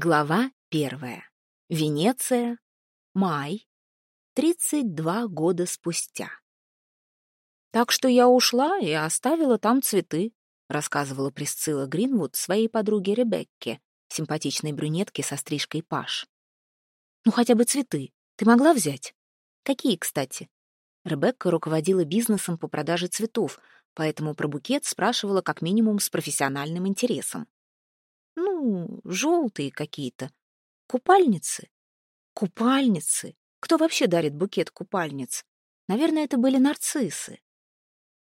Глава первая. Венеция. Май. 32 года спустя. «Так что я ушла и оставила там цветы», — рассказывала Присцилла Гринвуд своей подруге Ребекке, симпатичной брюнетке со стрижкой Паш. «Ну, хотя бы цветы. Ты могла взять?» «Какие, кстати?» Ребекка руководила бизнесом по продаже цветов, поэтому про букет спрашивала как минимум с профессиональным интересом. Ну, желтые какие-то. Купальницы. Купальницы. Кто вообще дарит букет купальниц? Наверное, это были нарциссы.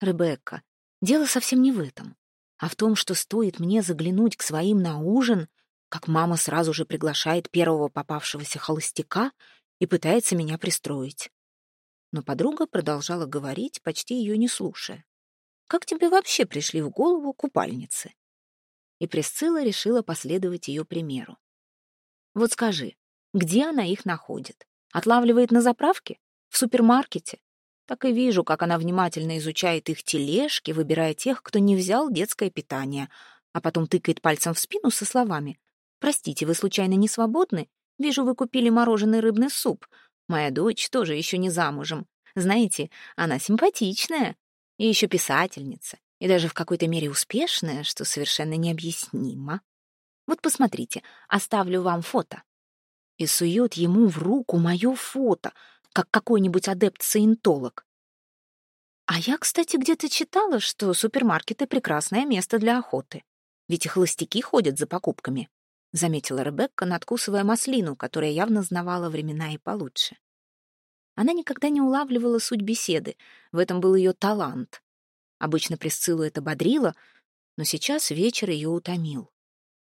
Ребекка, дело совсем не в этом, а в том, что стоит мне заглянуть к своим на ужин, как мама сразу же приглашает первого попавшегося холостяка и пытается меня пристроить. Но подруга продолжала говорить, почти ее не слушая. «Как тебе вообще пришли в голову купальницы?» И Присцилла решила последовать ее примеру. «Вот скажи, где она их находит? Отлавливает на заправке? В супермаркете? Так и вижу, как она внимательно изучает их тележки, выбирая тех, кто не взял детское питание, а потом тыкает пальцем в спину со словами «Простите, вы случайно не свободны? Вижу, вы купили мороженый рыбный суп. Моя дочь тоже еще не замужем. Знаете, она симпатичная и еще писательница и даже в какой-то мере успешная, что совершенно необъяснимо. Вот посмотрите, оставлю вам фото. И сует ему в руку мое фото, как какой-нибудь адепт-саентолог. А я, кстати, где-то читала, что супермаркеты — прекрасное место для охоты. Ведь и холостяки ходят за покупками, — заметила Ребекка, надкусывая маслину, которая явно знавала времена и получше. Она никогда не улавливала суть беседы, в этом был ее талант. Обычно Присциллу это бодрило, но сейчас вечер ее утомил.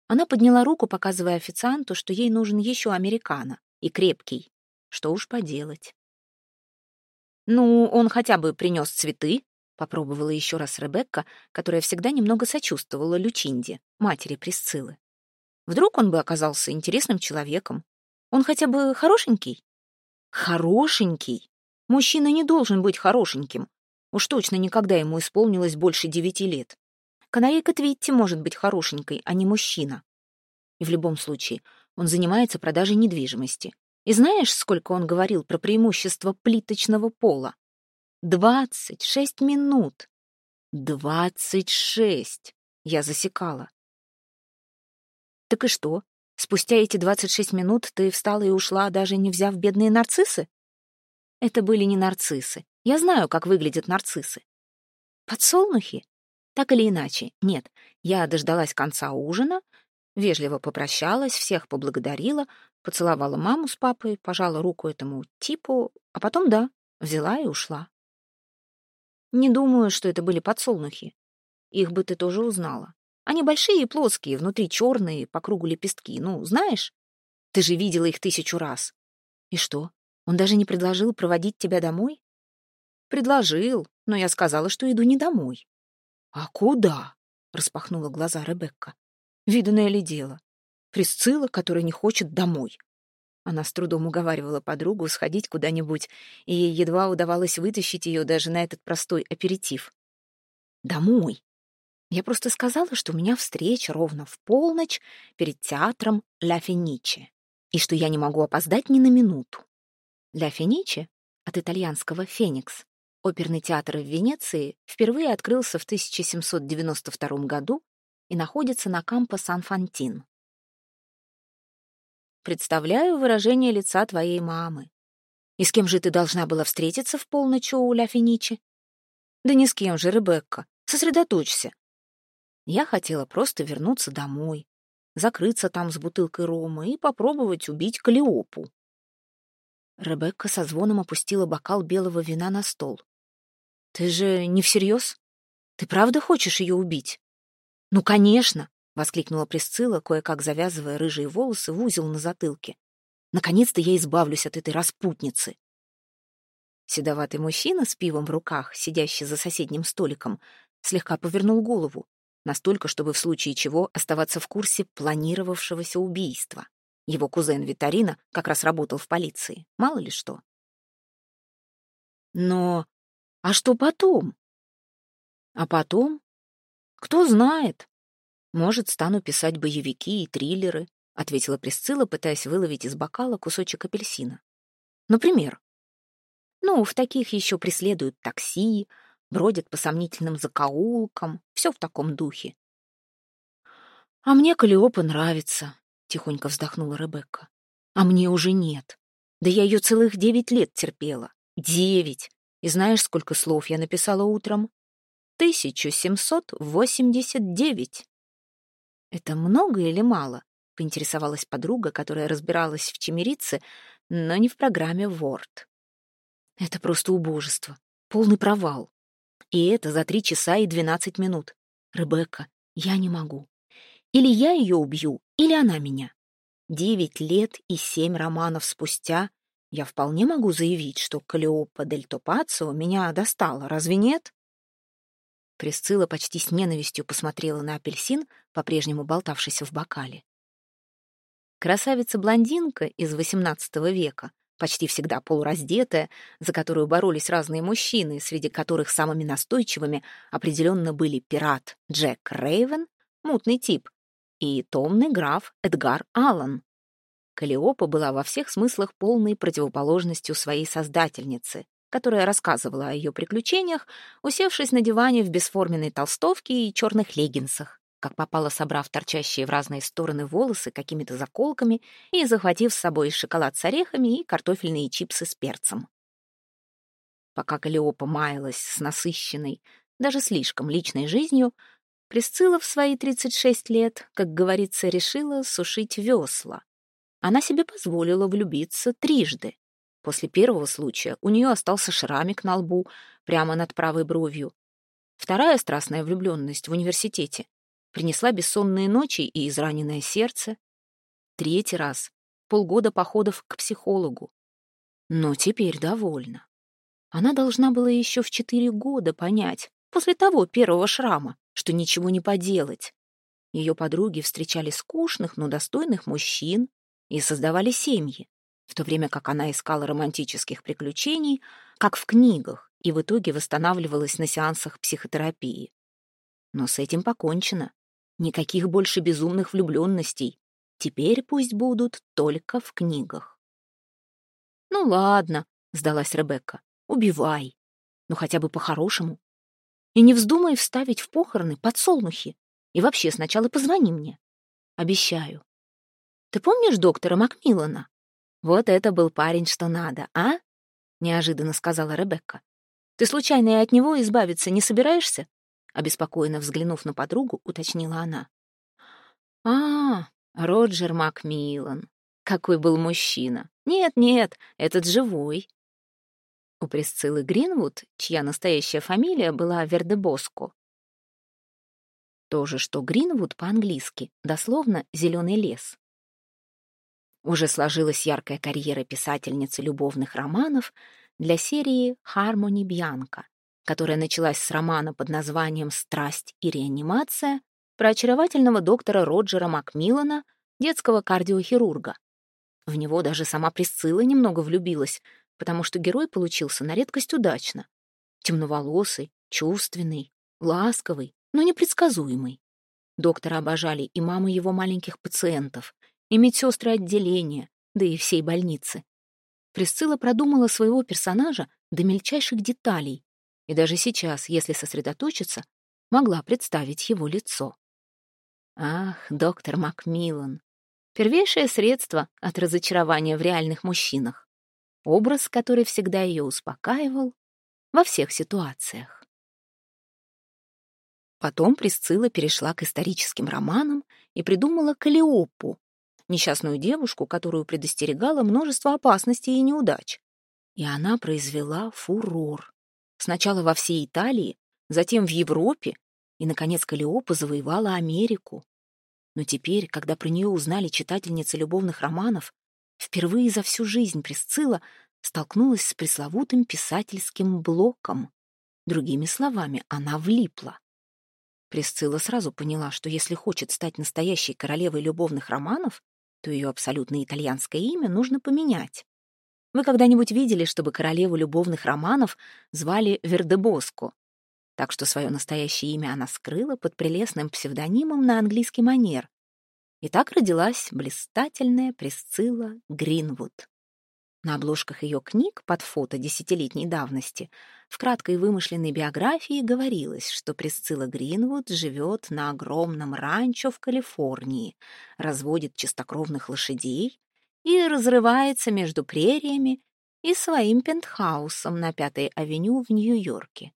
Она подняла руку, показывая официанту, что ей нужен еще американо, и крепкий. Что уж поделать. «Ну, он хотя бы принес цветы», — попробовала еще раз Ребекка, которая всегда немного сочувствовала Лючинде, матери Присциллы. Вдруг он бы оказался интересным человеком. Он хотя бы хорошенький? Хорошенький? Мужчина не должен быть хорошеньким. Уж точно никогда ему исполнилось больше девяти лет. Канарейка Твитти может быть хорошенькой, а не мужчина. И в любом случае, он занимается продажей недвижимости. И знаешь, сколько он говорил про преимущество плиточного пола? Двадцать шесть минут. Двадцать шесть. Я засекала. Так и что? Спустя эти двадцать шесть минут ты встала и ушла, даже не взяв бедные нарциссы? Это были не нарциссы. Я знаю, как выглядят нарциссы. Подсолнухи? Так или иначе, нет. Я дождалась конца ужина, вежливо попрощалась, всех поблагодарила, поцеловала маму с папой, пожала руку этому типу, а потом, да, взяла и ушла. Не думаю, что это были подсолнухи. Их бы ты тоже узнала. Они большие и плоские, внутри черные, по кругу лепестки. Ну, знаешь? Ты же видела их тысячу раз. И что, он даже не предложил проводить тебя домой? Предложил, но я сказала, что иду не домой. А куда? распахнула глаза Ребекка. Виданное ли дело? Присцилла, которая не хочет домой. Она с трудом уговаривала подругу сходить куда-нибудь, и ей едва удавалось вытащить ее даже на этот простой аперитив. «Домой!» Я просто сказала, что у меня встреча ровно в полночь перед театром «Ля Фениче», и что я не могу опоздать ни на минуту. «Ля Фениче» от итальянского «феникс» Оперный театр в Венеции впервые открылся в 1792 году и находится на Кампо Сан-Фантин. Представляю выражение лица твоей мамы. И с кем же ты должна была встретиться в полночь у Ля Финичи? Да ни с кем же, Ребекка. Сосредоточься. Я хотела просто вернуться домой, закрыться там с бутылкой рома и попробовать убить Калиопу. Ребекка со звоном опустила бокал белого вина на стол. «Ты же не всерьез? Ты правда хочешь ее убить?» «Ну, конечно!» — воскликнула Присцилла, кое-как завязывая рыжие волосы в узел на затылке. «Наконец-то я избавлюсь от этой распутницы!» Седоватый мужчина с пивом в руках, сидящий за соседним столиком, слегка повернул голову, настолько, чтобы в случае чего оставаться в курсе планировавшегося убийства. Его кузен Витарина как раз работал в полиции, мало ли что. Но а что потом? А потом? Кто знает. Может, стану писать боевики и триллеры, ответила Присцилла, пытаясь выловить из бокала кусочек апельсина. Например? Ну, в таких еще преследуют такси, бродят по сомнительным закоулкам, все в таком духе. «А мне Калиопа нравится», — тихонько вздохнула Ребекка. «А мне уже нет. Да я ее целых девять лет терпела. Девять! И знаешь, сколько слов я написала утром? Тысячу семьсот восемьдесят девять. Это много или мало? Поинтересовалась подруга, которая разбиралась в чемерице, но не в программе Word. Это просто убожество. Полный провал. И это за три часа и двенадцать минут. Ребекка, я не могу. Или я ее убью, или она меня. Девять лет и семь романов спустя я вполне могу заявить, что Калиопа дель Топацио меня достала, разве нет? Присцилла почти с ненавистью посмотрела на апельсин, по-прежнему болтавшийся в бокале. Красавица-блондинка из XVIII века, почти всегда полураздетая, за которую боролись разные мужчины, среди которых самыми настойчивыми определенно были пират Джек Рейвен, мутный тип, и томный граф Эдгар Аллан. Калиопа была во всех смыслах полной противоположностью своей создательницы, которая рассказывала о ее приключениях, усевшись на диване в бесформенной толстовке и черных леггинсах, как попало собрав торчащие в разные стороны волосы какими-то заколками и захватив с собой шоколад с орехами и картофельные чипсы с перцем. Пока Калиопа маялась с насыщенной, даже слишком личной жизнью, Присцилла в свои 36 лет, как говорится, решила сушить весла. Она себе позволила влюбиться трижды. После первого случая у нее остался шрамик на лбу, прямо над правой бровью. Вторая страстная влюбленность в университете принесла бессонные ночи и израненное сердце. Третий раз — полгода походов к психологу. Но теперь довольна. Она должна была еще в четыре года понять, после того первого шрама, что ничего не поделать. Ее подруги встречали скучных, но достойных мужчин, и создавали семьи, в то время как она искала романтических приключений, как в книгах, и в итоге восстанавливалась на сеансах психотерапии. Но с этим покончено. Никаких больше безумных влюбленностей. Теперь пусть будут только в книгах. «Ну ладно», — сдалась Ребекка, — «убивай. Ну хотя бы по-хорошему. И не вздумай вставить в похороны подсолнухи. И вообще сначала позвони мне. Обещаю. Ты помнишь доктора Макмиллана? Вот это был парень, что надо, а? Неожиданно сказала Ребекка. Ты случайно и от него избавиться не собираешься? Обеспокоенно взглянув на подругу, уточнила она. А, Роджер Макмиллан. Какой был мужчина. Нет-нет, этот живой. У Присциллы Гринвуд, чья настоящая фамилия была Вердебоско. То же, что Гринвуд по-английски, дословно «зеленый лес». Уже сложилась яркая карьера писательницы любовных романов для серии «Хармони Бьянка», которая началась с романа под названием «Страсть и реанимация» про очаровательного доктора Роджера Макмиллана, детского кардиохирурга. В него даже сама Присцилла немного влюбилась, потому что герой получился на редкость удачно. Темноволосый, чувственный, ласковый, но непредсказуемый. Доктора обожали и мамы его маленьких пациентов, и медсестры отделения, да и всей больницы. Присцилла продумала своего персонажа до мельчайших деталей, и даже сейчас, если сосредоточиться, могла представить его лицо. Ах, доктор Макмиллан, первейшее средство от разочарования в реальных мужчинах. Образ, который всегда ее успокаивал во всех ситуациях. Потом Присцилла перешла к историческим романам и придумала Калиопу, несчастную девушку, которую предостерегало множество опасностей и неудач. И она произвела фурор. Сначала во всей Италии, затем в Европе, и, наконец, Калиопа завоевала Америку. Но теперь, когда про нее узнали читательницы любовных романов, впервые за всю жизнь Присцилла столкнулась с пресловутым писательским блоком. Другими словами, она влипла. Присцилла сразу поняла, что если хочет стать настоящей королевой любовных романов, то ее абсолютно итальянское имя нужно поменять. Вы когда-нибудь видели, чтобы королеву любовных романов звали Вердебоско? Так что свое настоящее имя она скрыла под прелестным псевдонимом на английский манер. И так родилась блистательная Присцилла Гринвуд. На обложках ее книг под фото десятилетней давности в краткой вымышленной биографии говорилось, что Присцилла Гринвуд живет на огромном ранчо в Калифорнии, разводит чистокровных лошадей и разрывается между прериями и своим пентхаусом на Пятой авеню в Нью-Йорке.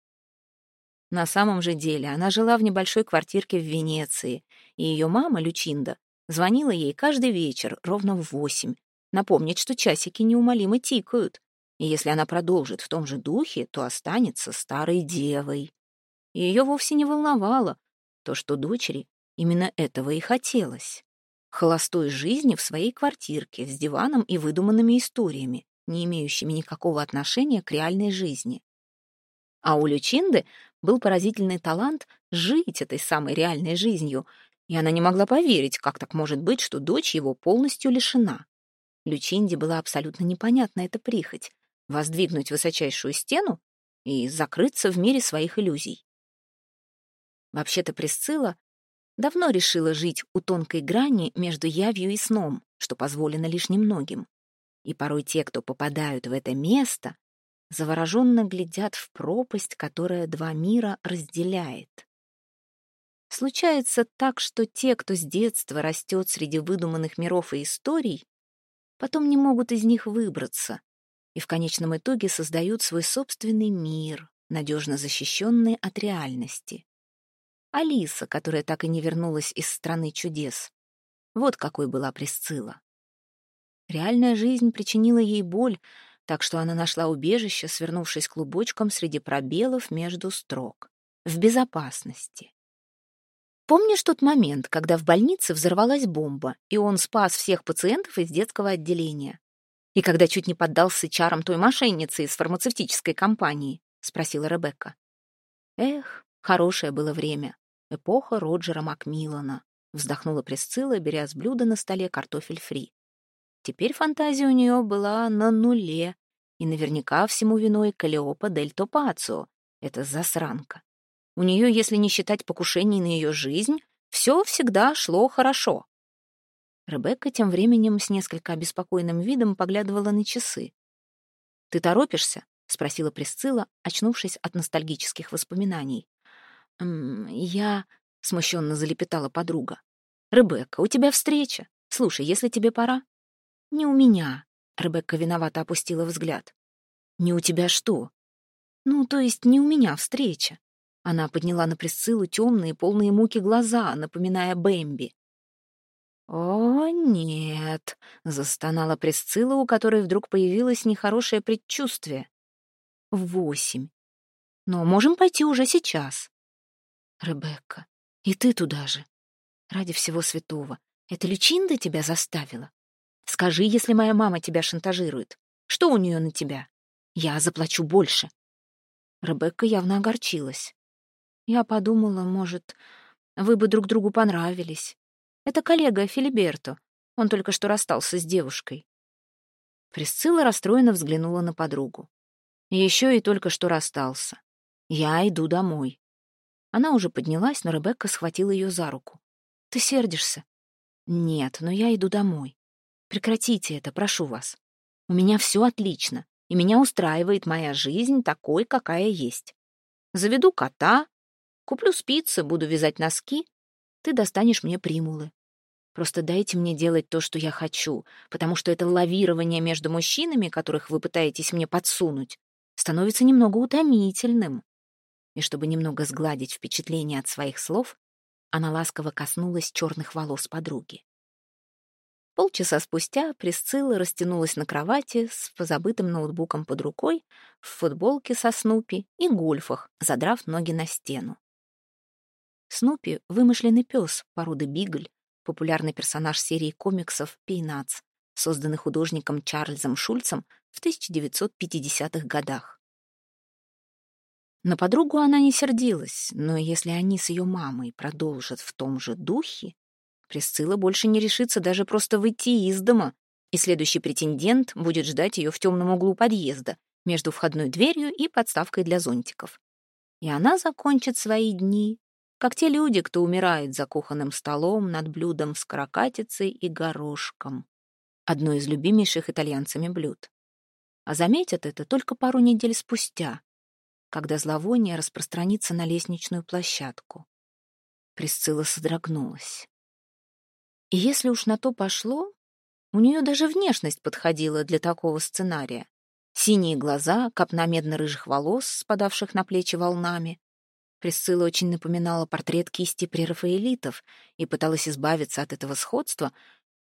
На самом же деле она жила в небольшой квартирке в Венеции, и ее мама, Лючинда, звонила ей каждый вечер ровно в восемь, напомнить, что часики неумолимо тикают, и если она продолжит в том же духе, то останется старой девой. Ее вовсе не волновало то, что дочери именно этого и хотелось. Холостой жизни в своей квартирке с диваном и выдуманными историями, не имеющими никакого отношения к реальной жизни. А у Лючинды был поразительный талант жить этой самой реальной жизнью, и она не могла поверить, как так может быть, что дочь его полностью лишена. Лючинде была абсолютно непонятна эта прихоть — воздвигнуть высочайшую стену и закрыться в мире своих иллюзий. Вообще-то Присцилла давно решила жить у тонкой грани между явью и сном, что позволено лишь немногим. И порой те, кто попадают в это место, завороженно глядят в пропасть, которая два мира разделяет. Случается так, что те, кто с детства растет среди выдуманных миров и историй, потом не могут из них выбраться и в конечном итоге создают свой собственный мир, надежно защищенный от реальности. Алиса, которая так и не вернулась из страны чудес. Вот какой была Присцилла. Реальная жизнь причинила ей боль, так что она нашла убежище, свернувшись клубочком среди пробелов между строк. В безопасности. Помнишь тот момент, когда в больнице взорвалась бомба, и он спас всех пациентов из детского отделения? И когда чуть не поддался чарам той мошенницы из фармацевтической компании? Спросила Ребекка. Эх, хорошее было время. Эпоха Роджера Макмиллана. Вздохнула Присцилла, беря с блюда на столе картофель фри. Теперь фантазия у нее была на нуле, и наверняка всему виной Калиопа дель Топацио, эта засранка. У нее, если не считать покушений на ее жизнь, все всегда шло хорошо. Ребекка тем временем с несколько обеспокоенным видом поглядывала на часы. «Ты торопишься?» — спросила Присцилла, очнувшись от ностальгических воспоминаний. «М «Я...» — смущенно залепетала подруга. «Ребекка, у тебя встреча. Слушай, если тебе пора...» «Не у меня», — Ребекка виновато опустила взгляд. «Не у тебя что?» «Ну, то есть не у меня встреча. Она подняла на Присциллу темные, полные муки глаза, напоминая Бэмби. «О, нет!» — застонала Присцилла, у которой вдруг появилось нехорошее предчувствие. «Восемь. Но можем пойти уже сейчас». «Ребекка, и ты туда же. Ради всего святого. Это Лючинда тебя заставила? Скажи, если моя мама тебя шантажирует. Что у нее на тебя? Я заплачу больше». Ребекка явно огорчилась. Я подумала, может, вы бы друг другу понравились. Это коллега Филиберто. Он только что расстался с девушкой. Присцилла расстроенно взглянула на подругу. Еще и только что расстался. Я иду домой. Она уже поднялась, но Ребекка схватила ее за руку. Ты сердишься? Нет, но я иду домой. Прекратите это, прошу вас. У меня все отлично, и меня устраивает моя жизнь такой, какая есть. Заведу кота, Куплю спицы, буду вязать носки. Ты достанешь мне примулы. Просто дайте мне делать то, что я хочу, потому что это лавирование между мужчинами, которых вы пытаетесь мне подсунуть, становится немного утомительным. И чтобы немного сгладить впечатление от своих слов, она ласково коснулась черных волос подруги. Полчаса спустя Присцилла растянулась на кровати с позабытым ноутбуком под рукой, в футболке со Снупи и гольфах, задрав ноги на стену. Снупи — вымышленный пес породы Бигль, популярный персонаж серии комиксов «Пейнатс», созданный художником Чарльзом Шульцем в 1950-х годах. На подругу она не сердилась, но если они с ее мамой продолжат в том же духе, Присцилла больше не решится даже просто выйти из дома, и следующий претендент будет ждать ее в темном углу подъезда, между входной дверью и подставкой для зонтиков. И она закончит свои дни как те люди, кто умирает за кухонным столом над блюдом с каракатицей и горошком. Одно из любимейших итальянцами блюд. А заметят это только пару недель спустя, когда зловоние распространится на лестничную площадку. Присцилла содрогнулась. И если уж на то пошло, у нее даже внешность подходила для такого сценария. Синие глаза, копна медно-рыжих волос, спадавших на плечи волнами. Присцилла очень напоминала портрет кисти прерафаэлитов и пыталась избавиться от этого сходства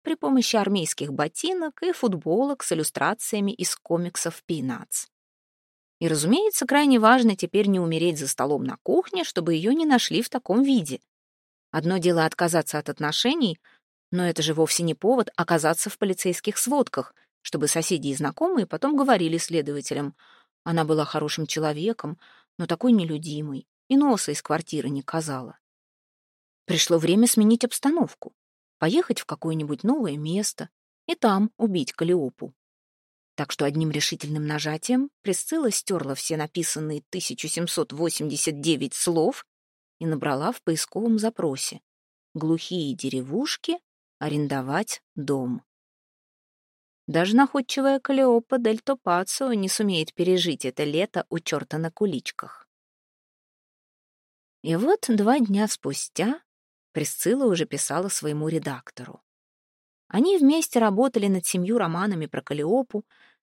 при помощи армейских ботинок и футболок с иллюстрациями из комиксов «Пинатс». И, разумеется, крайне важно теперь не умереть за столом на кухне, чтобы ее не нашли в таком виде. Одно дело отказаться от отношений, но это же вовсе не повод оказаться в полицейских сводках, чтобы соседи и знакомые потом говорили следователям. Она была хорошим человеком, но такой нелюдимой, и носа из квартиры не казала. Пришло время сменить обстановку, поехать в какое-нибудь новое место и там убить Калиопу. Так что одним решительным нажатием Присцилла стерла все написанные 1789 слов и набрала в поисковом запросе «Глухие деревушки арендовать дом. Даже находчивая Калиопа Дель Топацио не сумеет пережить это лето у черта на куличках. И вот два дня спустя Присцилла уже писала своему редактору. Они вместе работали над семью романами про Калиопу,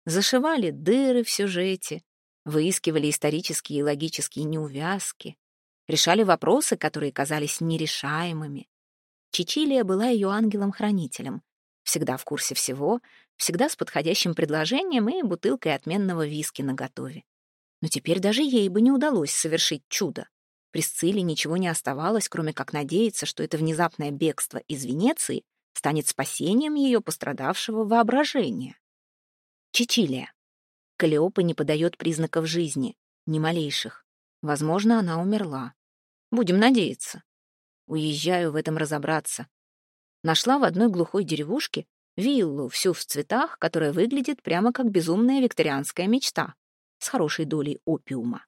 зашивали дыры в сюжете, выискивали исторические и логические неувязки, решали вопросы, которые казались нерешаемыми, Чичилия была ее ангелом-хранителем, всегда в курсе всего, всегда с подходящим предложением и бутылкой отменного виски наготове. Но теперь даже ей бы не удалось совершить чудо. Присцилле ничего не оставалось, кроме как надеяться, что это внезапное бегство из Венеции станет спасением ее пострадавшего воображения. Чичилия. Калиопа не подает признаков жизни, ни малейших. Возможно, она умерла. Будем надеяться. Уезжаю в этом разобраться. Нашла в одной глухой деревушке виллу, всю в цветах, которая выглядит прямо как безумная викторианская мечта, с хорошей долей опиума.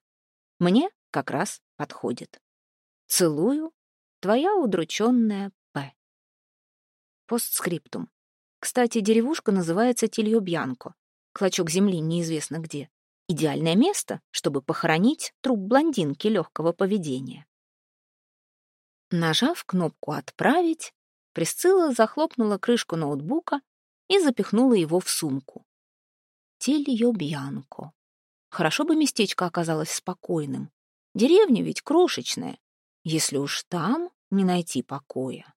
Мне как раз подходит. Целую, твоя удрученная П. Постскриптум. Кстати, деревушка называется Тильо-Бьянко. Клочок земли неизвестно где. Идеальное место, чтобы похоронить труп блондинки легкого поведения. Нажав кнопку «Отправить», Присцилла захлопнула крышку ноутбука и запихнула его в сумку. Тельо Бьянко. Хорошо бы местечко оказалось спокойным. Деревня ведь крошечная, если уж там не найти покоя.